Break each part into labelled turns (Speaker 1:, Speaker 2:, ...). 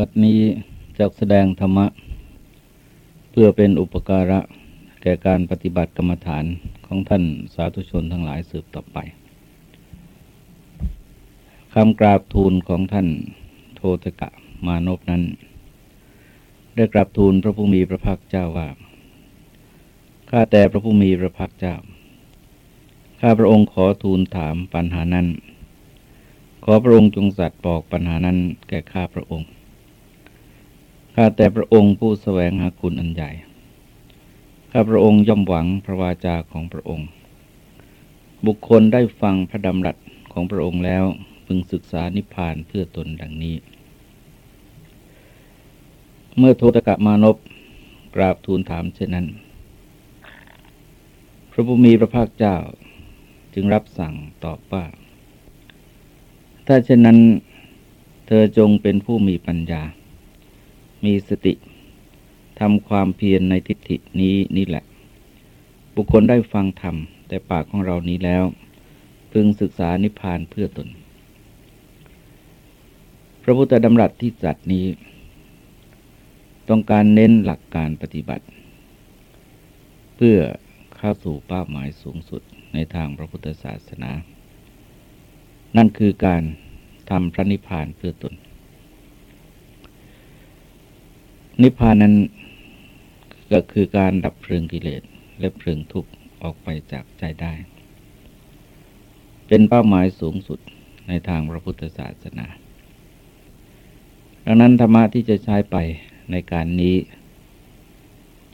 Speaker 1: บัดนี้จะแสดงธรรมะ เพื่อเป็นอุปการะ แก่การปฏิบัติกรรมฐานของท่านสาธุชนทั้งหลายสืบต่อไปคำกราบทูลของท่านโทตกะมานพนั้น ได้กราบทูลพระผู้มีพระภาคเจ้าว่าข้าแต่พระผู้มีพระภาคเจ้าข้าพระองค์ขอทูลถามปัญหานั้น ขอพระองค์จงสัตย์บอกปัญหานั้นแก่ข้าพระองค์ ข้าแต่พระองค์ผู้แสวงหาคุณอันใหญ่ ข้าพระองค์ย่อมหวังพระวาจาของพระองค์ บุคคลได้ฟังพระดำรัสของพระองค์แล้วพึงศึกษานิพพานเพื่อตนดังนี้ เมื่อโทตกะมานพกราบทูลถามเช่นนั้น พระบุมีพระภาคเจ้าจึงรับสั่งตอบว่า ถ้าเช่นนั้น เธอจงเป็นผู้มีปัญญา มีสติทำความเพียรในทิฏฐินี้นี่แหละ บุคคลได้ฟังธรรมแต่ปากของเรานี้แล้ว พึงศึกษานิพพานเพื่อตน พระพุทธดำรัสที่จัดนี้ ต้องการเน้นหลักการปฏิบัติ เพื่อเข้าสู่เป้าหมายสูงสุดในทางพระพุทธศาสนา นั่นคือการทำพระนิพพานเพื่อตน นิพพานนั้นก็คือการดับเพลิงกิเลสและเพลิงทุกข์ออกไปจากใจได้ เป็นเป้าหมายสูงสุดในทางพระพุทธศาสนา ดังนั้นธรรมะที่จะใช้ไปในการนี้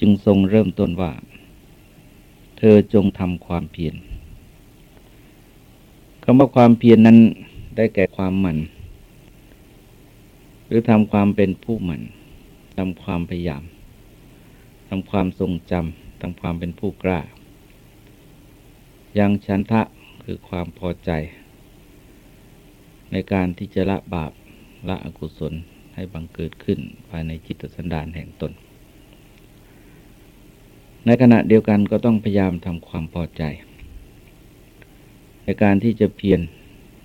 Speaker 1: จึงทรงเริ่มต้นว่า เธอจงทำความเพียรคำว่าความเพียรนนั้นได้แก่ความหมั่น หรือทำความเป็นผู้หมั่น ทำความพยายามทำความทรงจำทำความเป็นผู้กล้า ยังชันทะคือความพอใจ ในการที่จะละบาปละอกุศลให้บังเกิดขึ้นภายในจิตสันดานแห่งตน ในขณะเดียวกันก็ต้องพยายามทำความพอใจ ในการที่จะเพียร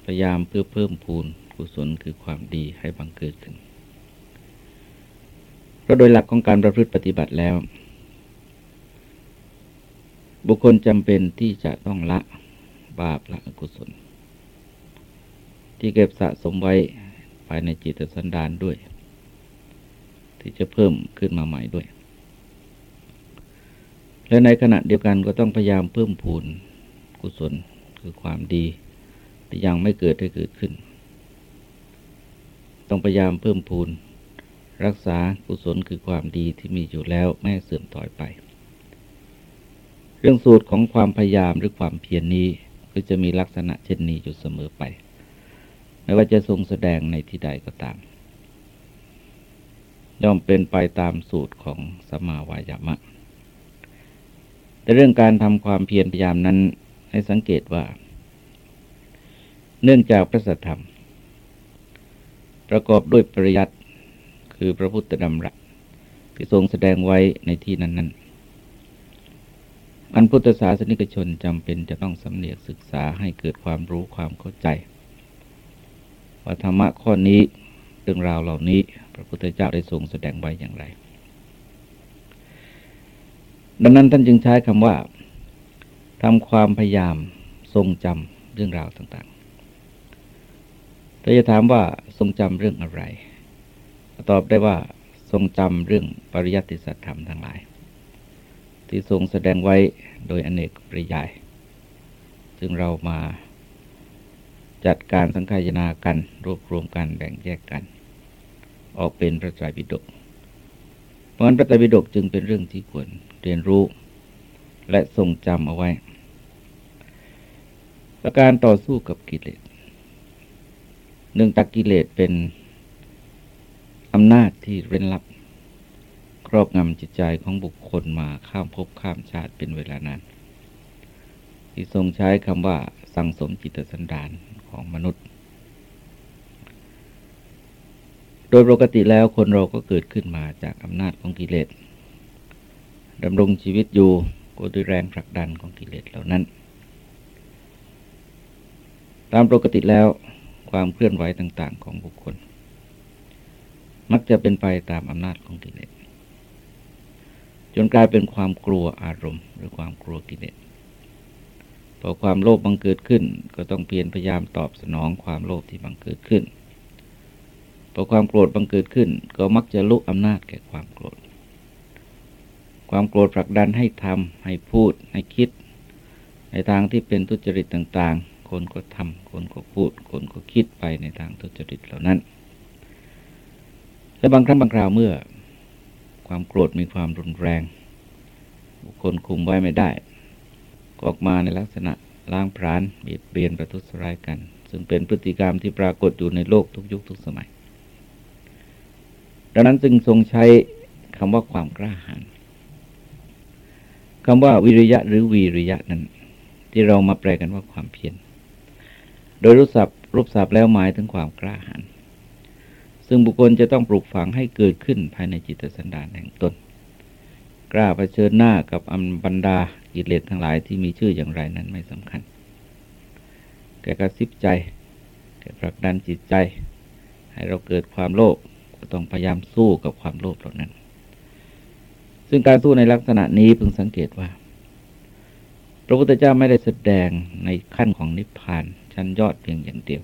Speaker 1: พยายามเพื่อเพิ่มพูนกุศลคือความดีให้บังเกิดขึ้น พราะโดยหลักของการประพฤติปฏิบัติแล้ว บุคคลจำเป็นที่จะต้องละบาปละอกุศล ที่เก็บสะสมไว้ภายในจิตสันดานด้วย ที่จะเพิ่มขึ้นมาใหม่ด้วย และในขณะเดียวกันก็ต้องพยายามเพิ่มพูนกุศลคือความดีที่ยังไม่เกิดให้เกิดขึ้น ต้องพยายามเพิ่มพูน รักษากุศลคือความดีที่มีอยู่แล้วไม่เสื่อมถอยไป เรื่องสูตรของความพยายามหรือความเพียรนนี้ก็จะมีลักษณะเช่นนี้อยู่เสมอไป ไม่ว่าจะทรงแสดงในที่ใดก็ตาม ย่อมเป็นไปตามสูตรของสมาวายามะ แต่เรื่องการทำความเพียรพยายามนั้นให้สังเกตว่า เนื่องจากพระสัทธรรม ประกอบด้วยปริยัติ คือพระพุทธดำรัสที่ทรงแสดงไว้ในที่นั้นๆ อันพุทธศาสนิกชนจำเป็นจะต้องสำเนียกศึกษาให้เกิดความรู้ความเข้าใจว่าธรรมะข้อนี้เรื่องราวเหล่านี้ พระพุทธเจ้าได้ทรงแสดงไว้อย่างไร ดังนั้นท่านจึงใช้คำว่าทำความพยายามทรงจำเรื่องราวต่างๆแต่จะถามว่าทรงจำเรื่องอะไร ตอบได้ว่าทรงจำเรื่องปริยัติสัจธรรมทั้งหลาย ที่ทรงแสดงไว้โดยอเนกปริยาย ซึ่งเรามาจัดการสังขายนากันรวบรวมกันแบ่งแยกกัน ออกเป็นพระไตรปิฎกเพราะฉะนั้นพระไตรปิฎกจึงเป็นเรื่องที่ควรเรียนรู้ และทรงจำเอาไว้ ประการต่อสู้กับกิเลสเนื่องจากกิเลสเป็น อำนาจที่เร้นลับ ครอบงำจิตใจของบุคคลมาข้ามภพข้ามชาติเป็นเวลานานที่ทรงใช้คำว่าสังสมจิตสันดานของมนุษย์ โดยปกติแล้วคนเราก็เกิดขึ้นมาจากอำนาจของกิเลสดำรงชีวิตอยู่ก็ด้วยแรงผลักดันของกิเลสเหล่านั้น ตามปกติแล้วความเคลื่อนไหวต่าง ๆ ของบุคคล มักจะเป็นไปตามอำนาจของกิเลสจนกลายเป็นความกลัวอารมณ์ หรือความกลัวกิเลสพอความโลภบังเกิดขึ้น ก็ต้องเพียรพยายามตอบสนองความโลภที่บังเกิดขึ้นพอความโกรธบังเกิดขึ้น ก็มักจะลุกอำนาจแก่ความโกรธ ความโกรธผลักดันให้ทำให้พูด ให้คิด ในทางที่เป็นทุจริตต่าง ๆ คนก็ทำคนก็พูด คนก็คิดไปในทางทุจริตเหล่านั้น และบางครั้งบางคราวเมื่อ ความโกรธมีความรุนแรง บุคคลคุมไว้ไม่ได้ ก็ออกมาในลักษณะล้างผลาญเบียดเบียนประทุษร้ายกัน ซึ่งเป็นพฤติกรรมที่ปรากฏอยู่ในโลกทุกยุคทุกสมัย ดังนั้นจึงทรงใช้คำว่าความกล้าหาญคำว่าวิริยะหรือวีริยะนั้น ที่เรามาแปลกันว่าความเพียรโดยรูปศัพท์รูปศัพท์แล้วหมายถึงความกล้าหาญ ซึ่งบุคคลจะต้องปลูกฝังให้เกิดขึ้นภายในจิตสันดานแห่งตน กล้าเผชิญหน้ากับอันบรรดากิเลสทั้งหลายที่มีชื่ออย่างไรนั้นไม่สำคัญ แกกระซิบใจ แกผลักดันจิตใจ ให้เราเกิดความโลภก็ต้องพยายามสู้กับความโลภเหล่านั้น ซึ่งการสู้ในลักษณะนี้เพึงสังเกตว่า พระพุทธเจ้าไม่ได้แสดงในขั้นของนิพพานชั้นยอดเพียงอย่างเดียว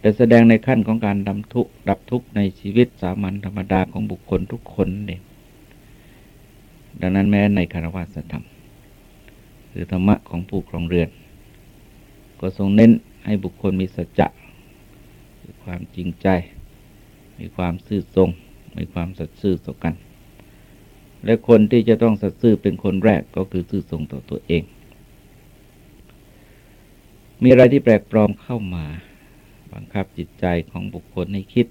Speaker 1: แต่แสดงในขั้นของการดำทุกดับทุกในชีวิตสามัญธรรมดาของบุคคลทุกคนเองดังนั้นแม้ในคารวะธรรมหรือธรรมะของผู้ครองเรือน ก็ทรงเน้นให้บุคคลมีสัจจะมีความจริงใจ มีความซื่อตรงมีความสัตย์ซื่อต่อกัน และคนที่จะต้องสัตย์ซื่อเป็นคนแรกก็คือซื่อตรงต่อตัวเอง มีอะไรที่แปลกปลอมเข้ามา บังคับจิตใจของบุคคลให้คิด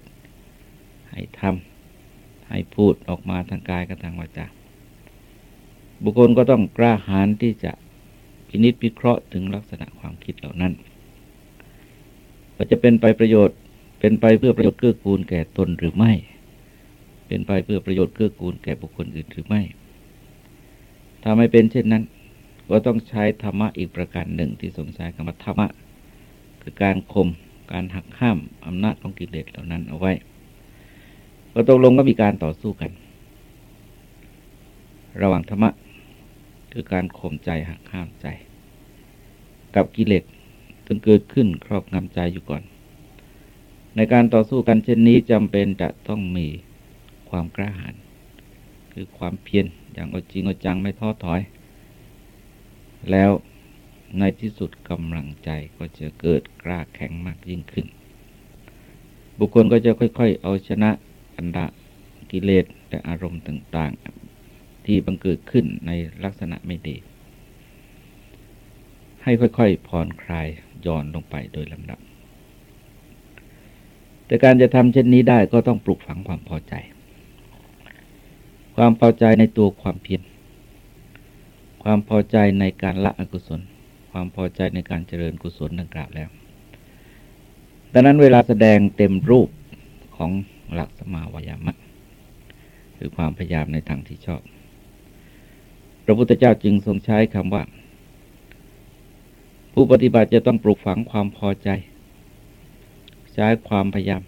Speaker 1: ให้ทำให้พูดออกมาทางกายกับทางวาจาบุคคลก็ต้องกล้าหาญที่จะพินิจพิเคราะห์ถึงลักษณะความคิดเหล่านั้นว่าจะเป็นไปประโยชน์ เป็นไปเพื่อประโยชน์เกื้อกูลแก่ตนหรือไม่ เป็นไปเพื่อประโยชน์เกื้อกูลแก่บุคคลอื่นหรือไม่ ถ้าไม่เป็นเช่นนั้น ก็ต้องใช้ธรรมะอีกประการหนึ่งที่สงสัยคำว่าธรรมะ คือการข่ม การหักห้ามอำนาจของกิเลสเหล่านั้นเอาไว้ ก็ตกลงก็มีการต่อสู้กัน ระหว่างธรรมะคือการข่มใจหักห้ามใจ กับกิเลสจนเกิดขึ้นครอบงำใจอยู่ก่อน ในการต่อสู้กันเช่นนี้จำเป็นจะต้องมีความกล้าหาญคือความเพียรอย่างเอาจริงเอาจังไม่ท้อถอย แล้ว ในที่สุดกำลังใจก็จะเกิดกล้าแข็งมากยิ่งขึ้น บุคคลก็จะค่อยๆ เอาชนะอันดากิเลสและอารมณ์ต่างๆ ที่บังเกิดขึ้นในลักษณะไม่ดี ให้ค่อยๆผ่อนคลายย่อนลงไปโดยลำดับ แต่การจะทำเช่นนี้ได้ก็ต้องปลุกฝังความพอใจ ความพอใจในตัวความเพียรความพอใจในการละอกุศล ความพอใจในการเจริญกุศลดังกล่าวแล้ว ดังนั้นเวลาแสดงเต็มรูปของหลักสมาวายามะคือความพยายามในทางที่ชอบ พระพุทธเจ้าจึงทรงใช้คำว่า ผู้ปฏิบัติจะต้องปลูกฝังความพอใจ ใช้ความพยายาม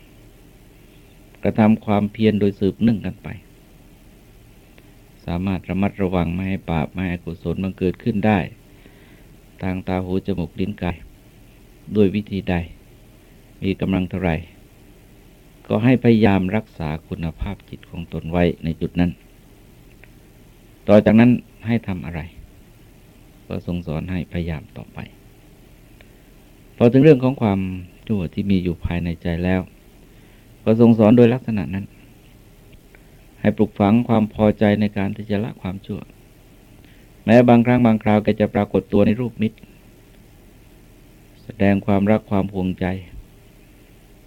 Speaker 1: กระทำความเพียรโดยสืบเนึ่องกันไปสามารถระมัดระวังไม่ให้บาปไม่ให้กุศลมันเกิดขึ้นได้ ทางตาหูจมูกลิ้นกายด้วยวิธีใด มีกำลังเท่าไรก็ให้พยายามรักษาคุณภาพจิตของตนไว้ในจุดนั้น ต่อจากนั้นให้ทำอะไร ก็ทรงสอนให้พยายามต่อไป พอถึงเรื่องของความชั่วที่มีอยู่ภายในใจแล้ว ก็ทรงสอนโดยลักษณะนั้น ให้ปลุกฝังความพอใจในการที่จะละความชั่ว แม้บางครั้งบางคราวก็จะปรากฏตัวในรูปมิตร แสดงความรักความห่วงใจ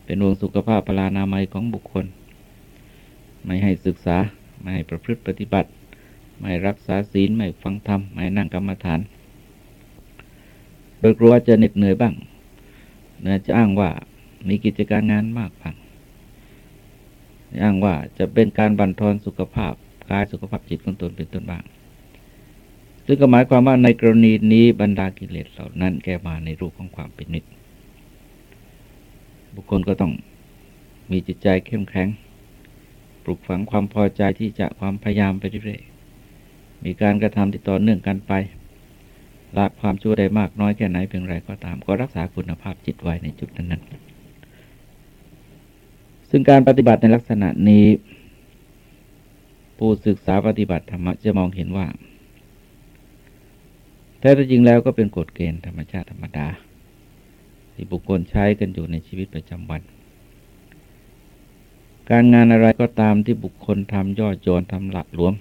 Speaker 1: เป็นห่วงสุขภาพพลานามัยของบุคคล ไม่ให้ศึกษา ไม่ให้ประพฤติปฏิบัติ ไม่รักษาศีล ไม่ฟังธรรม ไม่นั่งกรรมฐาน โดยกลัวจะเหน็ดเหนื่อยบ้างนื่อจะอ้างว่ามีกิจการงานมากพังอ้างว่าจะเป็นการบั่นทอนสุขภาพกายสุขภาพจิตของตนเป็นต้นบ้าง ซึ่งก็หมายความว่าในกรณีนี้บรรดากิเลสเหล่านั้นแกมาในรูปของความเป็นนิดบุคคลก็ต้องมีจิตใจเข้มแข็ง ปลูกฝังความพอใจที่จะความพยายามไปเรื่อยๆ มีการกระทำติดต่อเนื่องกันไปละความชั่วได้มากน้อยแค่ไหนเพียงไรก็ตาม ก็รักษาคุณภาพจิตไว้ในจุดนั้นๆ ซึ่งการปฏิบัติในลักษณะนี้ ผู้ศึกษาปฏิบัติธรรมจะมองเห็นว่า แท้จริงแล้วก็เป็นกฎเกณฑ์ธรรมชาติธรรมดา ที่บุคคลใช้กันอยู่ในชีวิตประจำวัน การงานอะไรก็ตามที่บุคคลทำย่อโจรทำหลักหลวม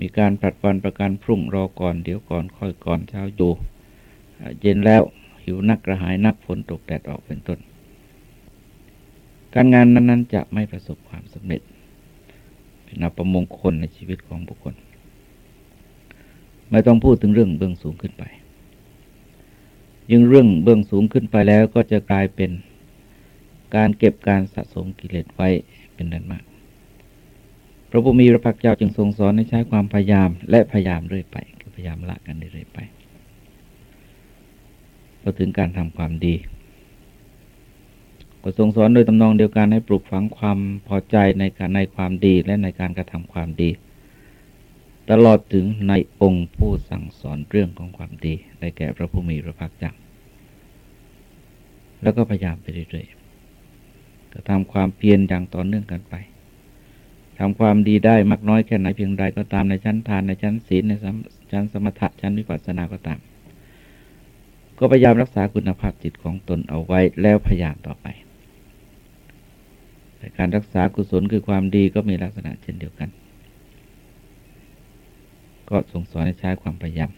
Speaker 1: มีการผลัดวันประกันพรุ่งรอก่อนเดี๋ยวก่อนค่อยก่อนเช้าอยู่เย็นแล้วหิวนักกระหายนักฝนตกแดดออกเป็นต้น การงานนั้นๆจะไม่ประสบความสำเร็จ เป็นอัปมงคลในชีวิตของบุคคล ไม่ต้องพูดถึงเรื่องเบื้องสูงขึ้นไป ยิ่งเรื่องเบื้องสูงขึ้นไปแล้วก็จะกลายเป็นการเก็บการสะสมกิเลสไว้เป็นนันมาก พระพุทธมีพระพักเจ้าจึงทรงสอนให้ใช้ความพยายามและพยายามเรื่อยไป คือพยายามละกันเรื่อยไปพอถึงการทำความดี ก็ทรงสอนโดยตำนองเดียวกันให้ปลูกฝังความพอใจในการในความดีและในการกระทำความดี ตลอดถึงในองค์ผู้สั่งสอนเรื่องของความดี ได้แก่พระผู้มีพระภาคเจ้าแล้วก็พยายามไปเรื่อยๆกระทำความเพียรอย่างต่อเนื่องกันไปทำความดีได้มากน้อยแค่ไหนเพียงใดก็ตามในชั้นทานในชั้นศีลในชั้นสมถะชั้นวิปัสสนาก็ตาม ก็พยายามรักษาคุณภาพจิตของตนเอาไว้แล้วพยายามต่อไปแต่การรักษากุศลคือความดีก็มีลักษณะเช่นเดียวกัน ก็ทรงสอนให้ใช้ความพยายาม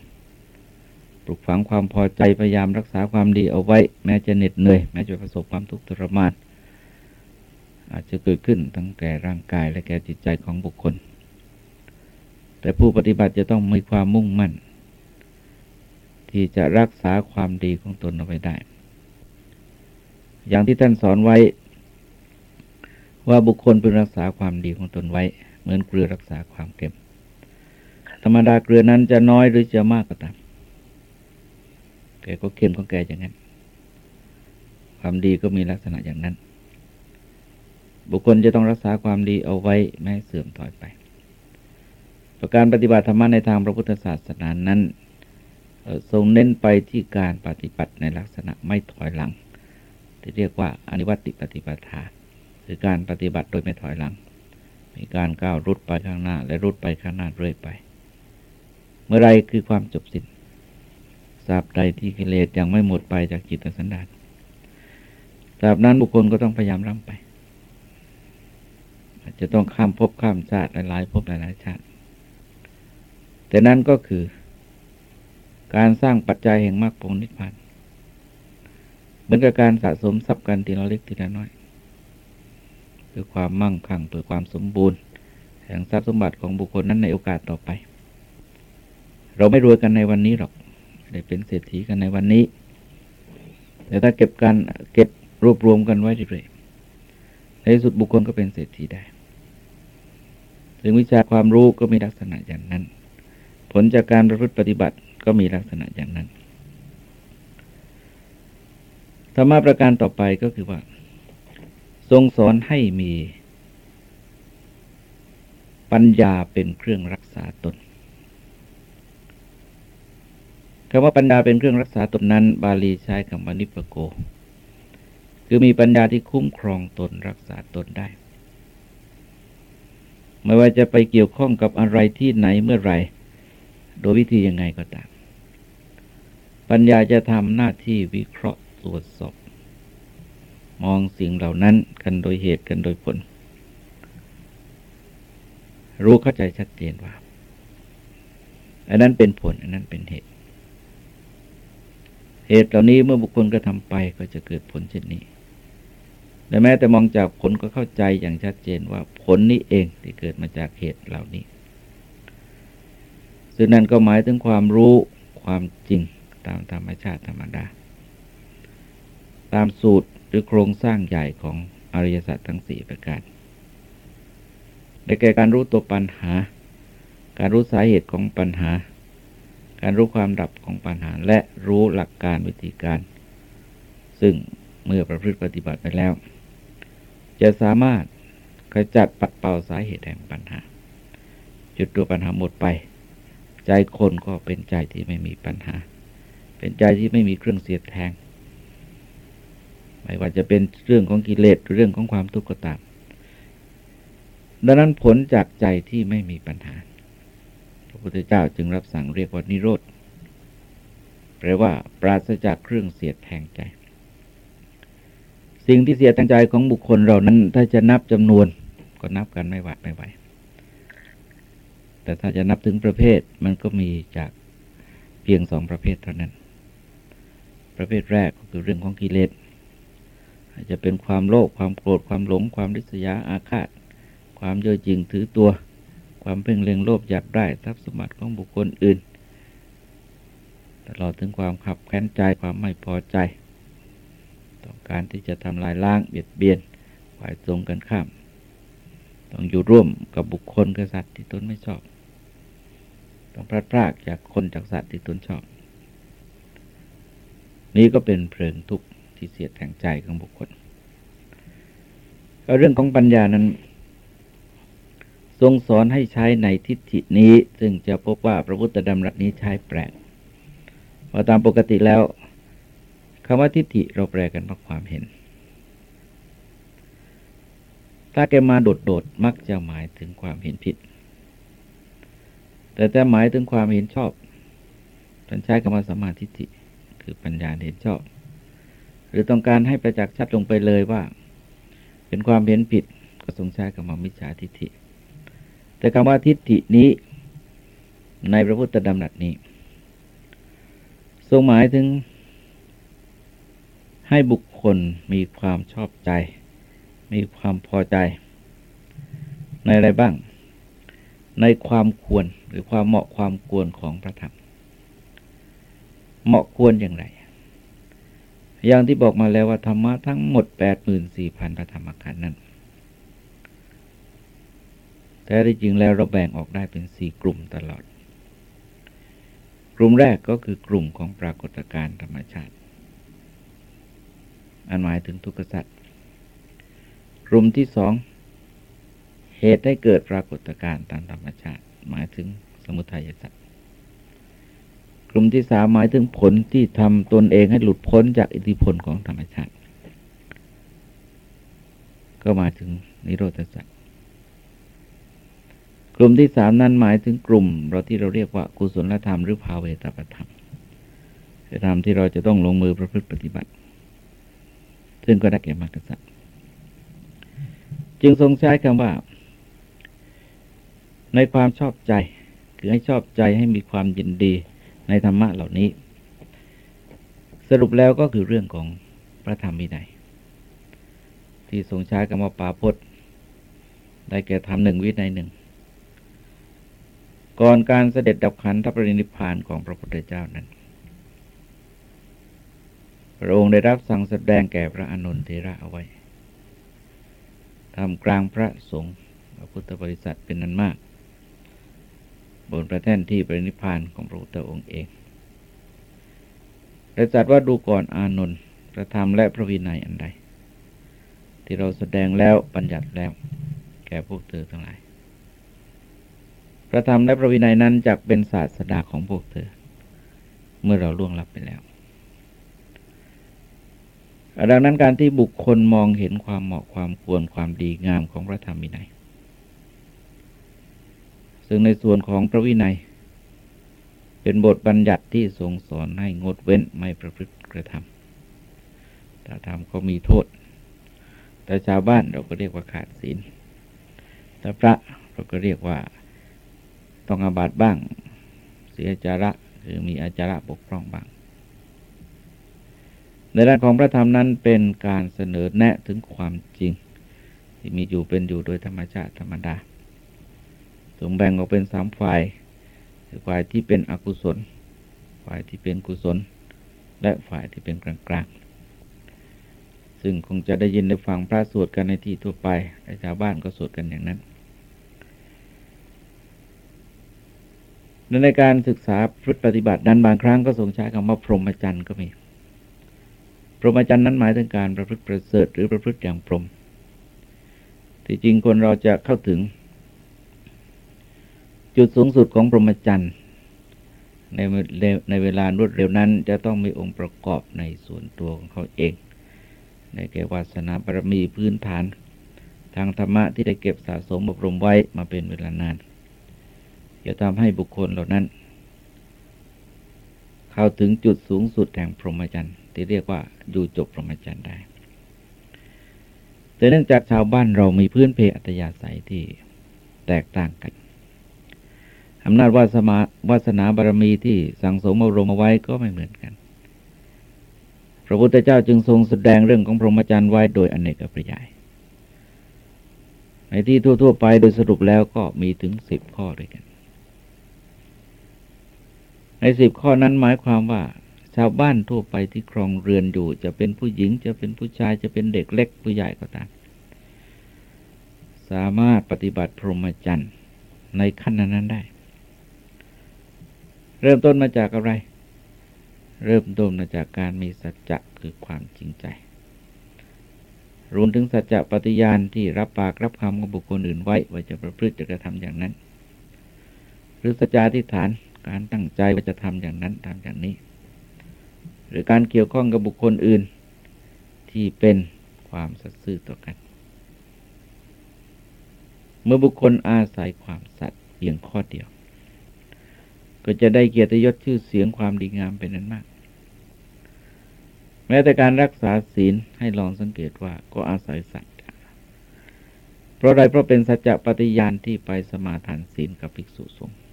Speaker 1: ปลูกฝังความพอใจพยายามรักษาความดีเอาไว้ แม้จะเหน็ดเหนื่อย แม้จะประสบความทุกข์ทรมาน อาจจะเกิดขึ้นทั้งแก่ร่างกายและแก่จิตใจของบุคคล แต่ผู้ปฏิบัติจะต้องมีความมุ่งมั่น ที่จะรักษาความดีของตนเอาไว้ได้ อย่างที่ท่านสอนไว้ว่าบุคคลพึงรักษาความดีของตนไว้ เหมือนเกลือรักษาความเค็ม ธรรมดาเกลือนั้นจะน้อยหรือจะมากก็ตามแกก็เค็มของแกอย่างนั้น ความดีก็มีลักษณะอย่างนั้น บุคคลจะต้องรักษาความดีเอาไว้ไม่เสื่อมถอยไป ประการปฏิบัติธรรมในทางพระพุทธศาสนานั้นทรงเน้นไปที่การปฏิบัติในลักษณะไม่ถอยหลัง ที่เรียกว่าอนิวัติปฏิปทาคือการปฏิบัติโดยไม่ถอยหลัง มีการก้าวรุดไปข้างหน้าและรุดไปข้างหน้าเรื่อยไป เมื่อไรคือความจบสิน้นทราบใดที่กิเลสยังไม่หมดไปจากจิตสันดานตราบนั้นบุคคลก็ต้องพยายามร่ำไป อาจจะต้องข้ามภพข้ามชาติหลายๆภพหลายๆชาติ แต่นั้นก็คือ การสร้างปัจจัยแห่งมรรคผลนิพพานเหมือนกับการสะสมทรัพย์กันทีละเล็กทีละน้อยเพื่อความมั่งคั่งเพื่อความสมบูรณ์ แห่งทรัพย์สมบัติของบุคคลนั้นในโอกาสต่อไป เราไม่รวยกันในวันนี้หรอกได้เป็นเศรษฐีกันในวันนี้ แต่ถ้าเก็บการเก็บรวบรวมกันไว้เรื่อยๆในสุดบุคคลก็เป็นเศรษฐีได้ ถึงวิชาความรู้ก็มีลักษณะอย่างนั้น ผลจากการประพฤติปฏิบัติก็มีลักษณะอย่างนั้นธรรมะประการต่อไปก็คือว่า ทรงสอนให้มีปัญญาเป็นเครื่องรักษาตน คำว่าปัญญาเป็นเครื่องรักษาตนนั้น บาลีใช้คำว่านิปโก คือมีปัญญาที่คุ้มครองตนรักษาตนได้ ไม่ว่าจะไปเกี่ยวข้องกับอะไรที่ไหนเมื่อไรโดยวิธียังไงก็ตาม ปัญญาจะทำหน้าที่วิเคราะห์ตรวจสอบ มองสิ่งเหล่านั้นกันโดยเหตุกันโดยผล รู้เข้าใจชัดเจนว่า อันนั้นเป็นผล อันนั้นเป็นเหตุ เหตุเหล่านี้เมื่อบุคคลกระทาไปก็จะเกิดผลเช่นนี้และแม้แต่มองจากผลก็เข้าใจอย่างชัดเจนว่าผลนี้เองที่เกิดมาจากเหตุเหล่านี้ ซึ่งนั่นก็หมายถึงความรู้ความจริงตามธรรมชาติธรรมดา ตามสูตรหรือโครงสร้างใหญ่ของอริยสัจทั้งสี่ประการได้แก่การรู้ตัวปัญหา การรู้สาเหตุของปัญหา การรู้ความดับของปัญหาและรู้หลักการวิธีการ ซึ่งเมื่อประพฤติปฏิบัติไปแล้ว จะสามารถขจัดปัดเป่าสาเหตุแห่งปัญหา จุดตัวปัญหาหมดไป ใจคนก็เป็นใจที่ไม่มีปัญหา เป็นใจที่ไม่มีเครื่องเสียดแทง ไม่ว่าจะเป็นเรื่องของกิเลสหรือเรื่องของความทุกข์ก็ตามดังนั้นผลจากใจที่ไม่มีปัญหา พระพุทธเจ้าจึงรับสั่งเรียกว่านิโรธแปลว่า ปราศจากเครื่องเสียดแทงใจ สิ่งที่เสียดแทงใจของบุคคลเรานั้น ถ้าจะนับจำนวนก็นับกันไม่หวาดไม่ไหวแต่ถ้าจะนับถึงประเภทมันก็มีจากเพียงสองประเภทเท่านั้น ประเภทแรกก็คือเรื่องของกิเลสอาจจะเป็นความโลภความโกรธความหลง ความริษยาอาฆาต ความเย่อจริงถือตัว ความเพ่งเล็งโลภอยากได้ทรัพย์สมบัติของบุคคลอื่น ตลอดถึงความขับแค้นใจความไม่พอใจ ต้องการที่จะทำลายล้างเบียดเบียนฝ่ายตรงกันข้าม ต้องอยู่ร่วมกับบุคคลกษัตริย์ที่ตนไม่ชอบ ต้องพลาดพลาดจากคนจากสัตว์ที่ตนชอบ นี้ก็เป็นเพลิงทุกข์ที่เสียดแทงใจของบุคคลเรื่องของปัญญานั้น ทรงสอนให้ใช้ในทิฏฐินี้ ซึ่งจะพบว่าพระพุทธดำรัสนี้ใช้แปลกพอตามปกติแล้วคำว่าทิฏฐิเราแปลกันว่าความเห็น ถ้าแกมาโดดๆมักจะหมายถึงความเห็นผิด แต่แต่หมายถึงความเห็นชอบท่านใช้คำว่าสมาธิิคือปัญญาเห็นชอบ หรือต้องการให้ประจักษ์ชัดลงไปเลยว่า เป็นความเห็นผิดก็ทรงใช้คำว่ามิจฉาทิฏฐิ แต่คำว่าทิฏฐินี้ในพระพุทธดำรัสนี้ ทรงหมายถึง ให้บุคคลมีความชอบใจ มีความพอใจ ในอะไรบ้าง ในความควรหรือความเหมาะความควรของพระธรรม เหมาะควรอย่างไร อย่างที่บอกมาแล้วว่าธรรมะทั้งหมดแปดหมื่นสี่พันพระธรรมขันธ์นั้น แต่ที่จริงแล้วเราแบ่งออกได้เป็นสี่กลุ่มตลอด กลุ่มแรกก็คือกลุ่มของปรากฏการณ์ธรรมชาติ อันหมายถึงทุกขสัตว์กลุ่มที่สองเหตุให้เกิดปรากฏการณ์ตามธรรมชาติ หมายถึงสมุทัยสัตว์กลุ่มที่สามหมายถึงผลที่ทำตนเองให้หลุดพ้นจากอิทธิพลของธรรมชาติ ก็มาถึงนิโรธสัตว์ กลุ่มที่สามนั้นหมายถึงกลุ่ม เราที่เราเรียกว่ากุศลธรรมหรือภาเวตาปธรรมคือธรรมที่เราจะต้องลงมือประพฤติปฏิบัติ ซึ่งก็ได้แก่มรรคสัตว์จึงทรงใช้คำว่า ในความชอบใจ คือให้ชอบใจให้มีความยินดีในธรรมะเหล่านี้ สรุปแล้วก็คือเรื่องของพระธรรมวินัยที่ทรงใช้คำว่าปาพจน์ได้แก่ธรรมหนึ่งวินัยหนึ่ง ก่อนการเสด็จดับขันธปรินิพานของพระพุทธเจ้านั้น พระองค์ได้รับสั่งแสดงแก่พระอนุนเทระเอาไว้ทำกลางพระสงฆ์พระพุทธบริษัทเป็นนั้นมาก บนพระแท่นที่ปรินิพานของพระพุทธองค์เองแต่จัดว่าดูก่อนอานนท์พระธรรมและพระวินัยอันใด ที่เราแสดงแล้วบัญญัติแล้ว แก่พวกเธอทั้งหลาย ระธรรมและพระวินัยนั้นจักเป็นศาสดาของพวกเธอ เมื่อเราล่วงลับไปแล้ว ดังนั้นการที่บุคคลมองเห็นความเหมาะความควรความดีงามของพระธรรมวินัย ซึ่งในส่วนของพระวินัย เป็นบทบัญญัติที่ทรงสอนให้งดเว้นไม่ประพฤติกระทำถ้าทำก็มีโทษ แต่ชาวบ้านเราก็เรียกว่าขาดศีลแต่พระเราก็เรียกว่า ต้องอาบัติบ้าง เสียจาระคือมีอาจาระปกพร่องบ้าง ในด้านของพระธรรมนั้นเป็นการเสนอแนะถึงความจริง ที่มีอยู่เป็นอยู่โดยธรรมชาติธรรมดาสงแบ่งออกเป็นสามฝ่ายคือฝ่ายที่เป็นอกุศล ฝ่ายที่เป็นกุศล และฝ่ายที่เป็นกลางกลางซึ่งคงจะได้ยินได้ฟังพระสวดกันในที่ทั่วไปในชาวบ้านก็สวดกันอย่างนั้น ในการศึกษาพฤติปฏิบัตินั้นบางครั้งก็ทรงใช้คำว่าพรหมจรรย์ก็มี พรหมจรรย์นั้นหมายถึงการประพฤติประเสริฐหรือประพฤติอย่างพรหมที่จริงคนเราจะเข้าถึง จุดสูงสุดของพรหมจรรย์ในในเวลารวดเร็วนั้น จะต้องมีองค์ประกอบในส่วนตัวของเขาเอง ในแก่วาสนาบารมีพื้นฐาน ทางธรรมะที่ได้เก็บสะสมอบรมไว้มาเป็นเวลานาน จะทำให้บุคคลเหล่านั้น เข้าถึงจุดสูงสุดแห่งพรหมจรรย์ที่เรียกว่าอยู่จบพรหมจรรย์ได้ แต่เนื่องจากชาวบ้านเรามีพื้นเพอัตยาศัยที่แตกต่างกันอำนาจวาสนาวาสนาบารมีที่สั่งสมอารมณ์ไว้ก็ไม่เหมือนกัน พระพุทธเจ้าจึงทรงแสดงเรื่องของพรหมจรรย์ไว้โดยอนเนกประยาย ในที่ทั่ว ๆ ไปโดยสรุปแล้วก็มีถึงสิบข้อด้วยกัน ในสิบข้อนั้นหมายความว่า ชาวบ้านทั่วไปที่ครองเรือนอยู่ จะเป็นผู้หญิงจะเป็นผู้ชายจะเป็นเด็กเล็กผู้ใหญ่ก็ตามสามารถปฏิบัติพรหมจรรย์ในขั้นนั้นได้ เริ่มต้นมาจากอะไร เริ่มต้นมาจากการมีสัจจะคือความจริงใจรวมถึงสัจจะปฏิญาณที่รับปากรับคำของบุคคลอื่นไว้ว่าจะประพฤติจะกระทำอย่างนั้น หรือสัจจาทิฐาน การตั้งใจว่าจะทำอย่างนั้นทำอย่างนี้ หรือการเกี่ยวข้องกับบุคคลอื่นที่เป็นความสัตย์ซื่อต่อกัน เมื่อบุคคลอาศัยความสัตย์เพียงข้อเดียว ก็จะได้เกียรติยศชื่อเสียงความดีงามเป็นนั้นมาก แม้แต่การรักษาศีลให้ลองสังเกตว่าก็อาศัยสัจจะเพราะใดเพราะเป็นสัจจะปฏิญาณที่ไปสมาทานศีลกับภิกษุสงฆ์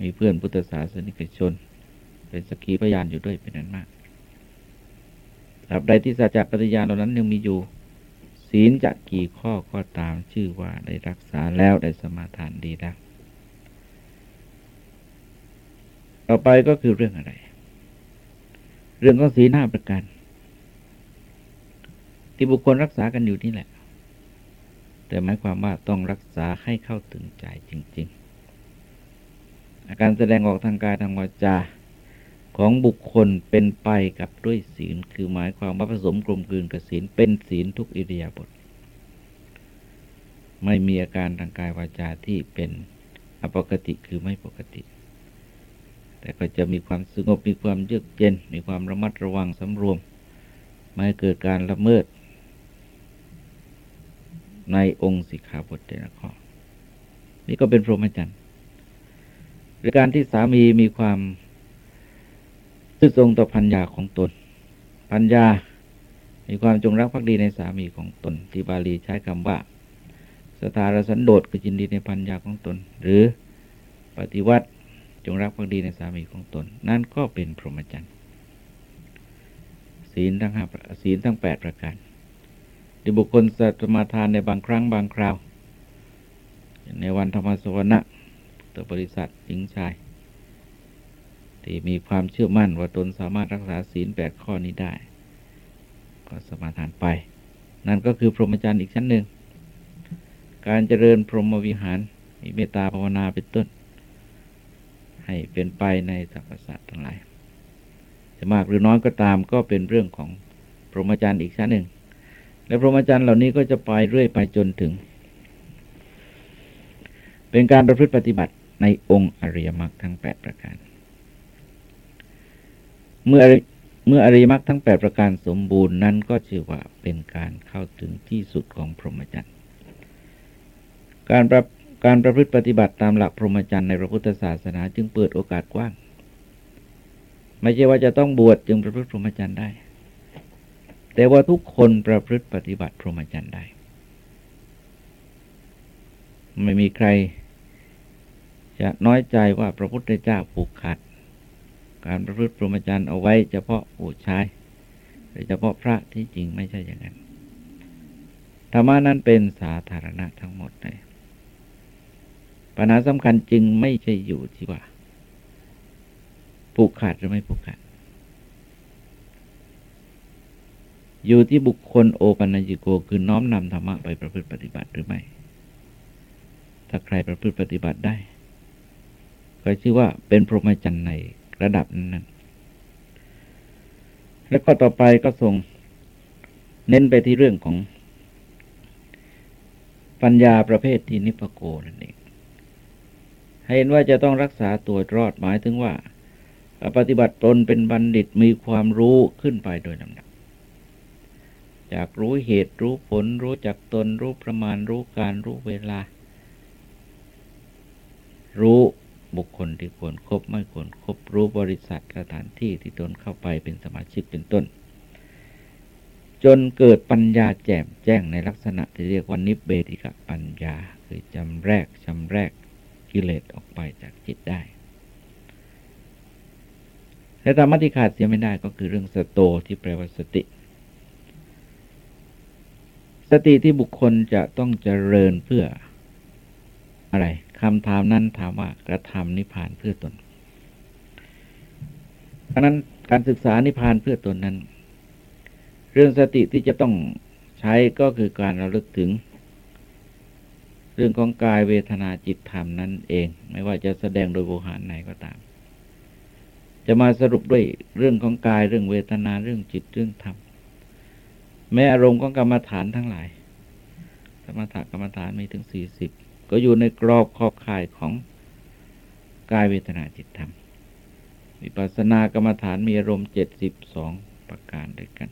Speaker 1: มีเพื่อนพุทธศาสนิกชน เป็นสกีพยานอยู่ด้วยเป็นนั้นมากตราบใดที่สัจจะปฏิญาณเหล่านั้นยังมีอยู่ ศีลจะกี่ข้อก็ตามชื่อว่าได้รักษาแล้วได้สมาทานดีแล้วต่อไปก็คือเรื่องอะไร เรื่องของศีลห้าประการ ที่บุคคลรักษากันอยู่นี่แหละ แต่หมายความว่าต้องรักษาให้เข้าถึงใจจริง ๆ อาการแสดงออกทางกายทางวาจาของบุคคลเป็นไปกับด้วยศีล คือหมายความว่าผสมกลมกลืนกับศีลเป็นศีลทุกอิริยาบถไม่มีอาการทางกายวาจาที่เป็นอปกติคือไม่ปกติ แต่ก็จะมีความสงบมีความเยือกเย็น มีความระมัดระวังสำรวม ไม่เกิดการละเมิด ในองค์สิกขาบทแต่ละข้อนี่ก็เป็นพรหมจรรย์ หรือการที่สามีมีความซื่อตรงต่อพัญญาของตน พัญญา มีความจงรักภักดีในสามีของตน ที่บาลีใช้คำว่า สถารสันโดษคือจินดีในพัญญาของตน หรือปฏิวัติจงรักภักดีในสามีของตน นั่นก็เป็นพรหมจรรย์ศีลทั้งห้าศีลทั้งแปดประการที่บุคคลสัตมาทานในบางครั้งบางคราว ในวันธรรมสวรรค์ ตัวบริษัทหญิงชาย ที่มีความเชื่อมั่นว่าตนสามารถรักษาศีลแปดข้อนี้ได้ ก็สมาทานไป นั่นก็คือพรหมจรรย์อีกชั้นหนึ่ง การเจริญพรหมวิหารมีเมตตาภาวนาเป็นต้น ให้เป็นไปในสรรพสัตว์ทั้งหลายจะมากหรือน้อยก็ตามก็เป็นเรื่องของพรหมจรรย์อีกชั้นหนึ่ง และพรหมจรรย์เหล่านี้ก็จะไปเรื่อยไปจนถึง เป็นการประพฤติปฏิบัติ ในองค์อริยมรรคทั้งแปดประการ เมื่อเมื่ออริยมรรคทั้งแปดประการสมบูรณ์นั้นก็ชื่อว่าเป็นการเข้าถึงที่สุดของพรหมจรรย์ การประการประพฤติปฏิบัติตามหลักพรหมจรรย์ในพระพุทธศาสนาจึงเปิดโอกาสกว้าง ไม่ใช่ว่าจะต้องบวชจึงประพฤติพรหมจรรย์ได้ แต่ว่าทุกคนประพฤติปฏิบัติพรหมจรรย์ได้ ไม่มีใคร จะน้อยใจว่าพระพุทธเจ้าผูกขาด การประพฤติพรหมจรรย์เอาไว้เฉพาะผู้ชายหรือเฉพาะพระที่จริงไม่ใช่อย่างนั้นธรรมานั้นเป็นสาธารณะทั้งหมดเลยปัญหาสำคัญจึงไม่ใช่อยู่ที่ว่าผูกขาดหรือไม่ผูกขาด อยู่ที่บุคคลโอปัญญิโกคือน้อมนำธรรมะไปประพฤติปฏิบัติหรือไม่ ถ้าใครประพฤติปฏิบัติได้ ก็ชื่อว่าเป็นพรหมจรรย์ในระดับนั้นแล้วก็ต่อไปก็ส่งเน้นไปที่เรื่องของปัญญาประเภทที่นิพโกนั่นเองให้เห็นว่าจะต้องรักษาตัวรอดหมายถึงว่า ปฏิบัติตนเป็นบัณฑิตมีความรู้ขึ้นไปโดยลำดับจากรู้เหตุรู้ผล รู้จักตน รู้ประมาณรู้การรู้เวลา รู้ บุคคลที่ควรครบไม่ควรครบรู้บริษัทสถานที่ที่ตนเข้าไปเป็นสมาชิกเป็นต้น จนเกิดปัญญาแจ่มแจ้งในลักษณะที่เรียกว่านิเบติกปัญญา คือจำแรกจำแรกกิเลสออกไปจากจิตได้และธรรมะที่ขาดเสียไม่ได้ก็คือเรื่องสโตที่แปลว่าสติ สติที่บุคคลจะต้องเจริญเพื่ออะไร คำถามนั้นถามว่ากระทำนิพพานเพื่อตนดังนั้นการศึกษานิพพานเพื่อตนนั้น เรื่องสติที่จะต้องใช้ก็คือการระลึกถึง เรื่องของกายเวทนาจิตธรรมนั่นเอง ไม่ว่าจะแสดงโดยโวหารไหนก็ตาม จะมาสรุปด้วยเรื่องของกายเรื่องเวทนาเรื่องจิตเรื่องธรรมแม้อารมณ์ของกรรมฐานทั้งหลายสมถกรรมฐานมีถึงสี่สิบ ก็อยู่ในกรอบขอบข่ายของกายเวทนาจิตธรรมวิปัสสนากรรมฐานมีอารมณ์เจ็ดสิบสองประการด้วยกัน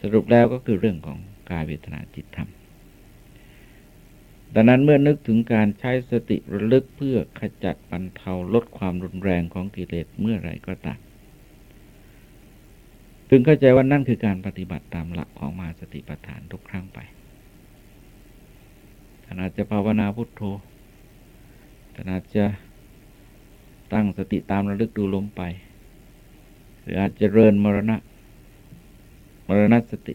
Speaker 1: สรุปแล้วก็คือเรื่องของกายเวทนาจิตธรรมดังนั้นเมื่อนึกถึงการใช้สติระลึกเพื่อขจัดบรรเทาลดความรุนแรงของกิเลสเมื่อไรก็ตามถึงเข้าใจว่านั่นคือการปฏิบัติตามหลักของมาสติปัฏฐานทุกครั้งไป ขนาดจะภาวนาพุทโธขนาดจะตั้งสติตามระลึกดูลมไป หรืออาจจะเริญมรณะ มรณะสติ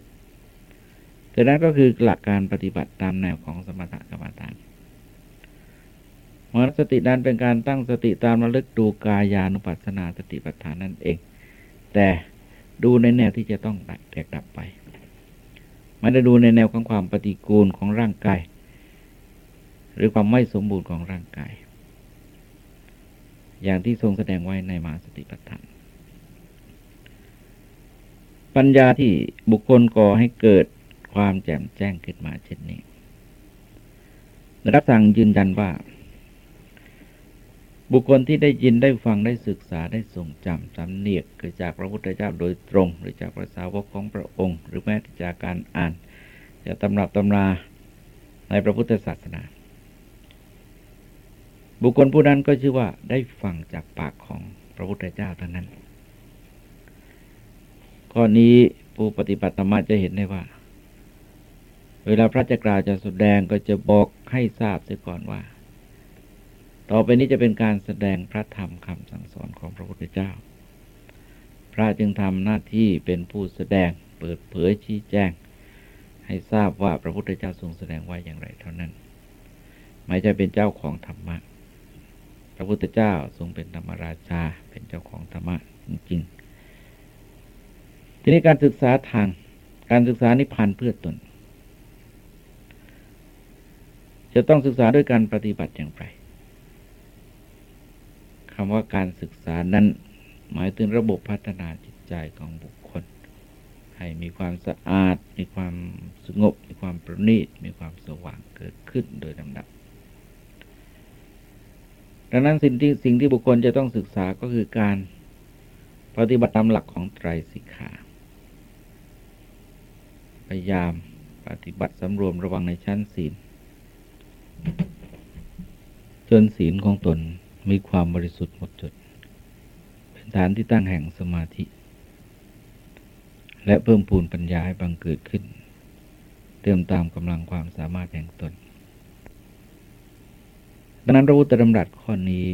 Speaker 1: แต่นั้นก็คือหลักการปฏิบัติตามแนวของสมถกรรมฐานมรณสตินั้นเป็นการตั้งสติตามระลึกดูกายานุปัสสนาสติปัฏฐานนั่นเอง แต่ดูในแนวที่จะต้องแตกดับไปไม่ได้ดูในแนวของความปฏิกูลของร่างกาย หรือความไม่สมบูรณ์ของร่างกาย อย่างที่ทรงแสดงไว้ในมาสติปัฏฐาน ปัญญาที่บุคคลก่อให้เกิดความแจ่มแจ้งขึ้นมาเช่นนี้รับสั่งยืนยันว่า บุคคลที่ได้ยินได้ฟังได้ศึกษาได้ทรงจำสำเนียกเกิดจากพระพุทธเจ้าโดยตรง หรือจากพระสาวกของพระองค์ หรือแม้จากการอ่านจากตำรับตำราในพระพุทธศาสนา บุคคลผู้นั้นก็ชื่อว่าได้ฟังจากปากของพระพุทธเจ้าเท่านั้น ข้อนี้ผู้ปฏิบัติธรรมจะเห็นได้ว่า เวลาพระจะกล่าวจะแสดงก็จะบอกให้ทราบเสียก่อนว่า ต่อไปนี้จะเป็นการแสดงพระธรรมคำสั่งสอนของพระพุทธเจ้า พระจึงทำหน้าที่เป็นผู้แสดงเปิดเผยชี้แจง ให้ทราบว่าพระพุทธเจ้าทรงแสดงไว้อย่างไรเท่านั้น ไม่ใช่เป็นเจ้าของธรรมะ ระพุทธเจ้าทรงเป็นธรรมราชา เป็นเจ้าของธรรมะจริงๆ ทีนี้การศึกษาทาง การศึกษานิพพานเพื่อตน จะต้องศึกษาด้วยการปฏิบัติอย่างไรคำว่าการศึกษานั้น หมายถึงระบบพัฒนาจิตใจของบุคคล ให้มีความสะอาด มีความสงบ มีความประณีต มีความสว่างเกิดขึ้นโดยลำดับ ดังนั้นสิ่งที่สิ่งที่บุคคลจะต้องศึกษาก็คือการปฏิบัติตามหลักของไตรสิกขาพยายามปฏิบัติสำรวมระวังในชั้นศีล จนศีลของตนมีความบริสุทธิ์หมดจด เป็นฐานที่ตั้งแห่งสมาธิ และเพิ่มพูนปัญญาให้บังเกิดขึ้น เติมตามกำลังความสามารถแห่งตน ดังนั้นพระพุทธดำรัสข้อนี้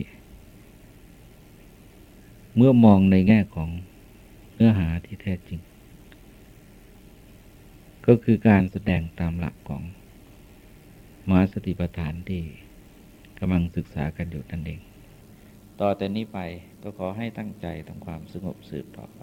Speaker 1: เมื่อมองในแง่ของเนื้อหาที่แท้จริง ก็คือการแสดงตามหลักของมหาสติปัฏฐานที่กำลังศึกษากันอยู่นั่นเอง ต่อแต่นี้ไปก็ขอให้ตั้งใจทำความสงบสืบต่อไป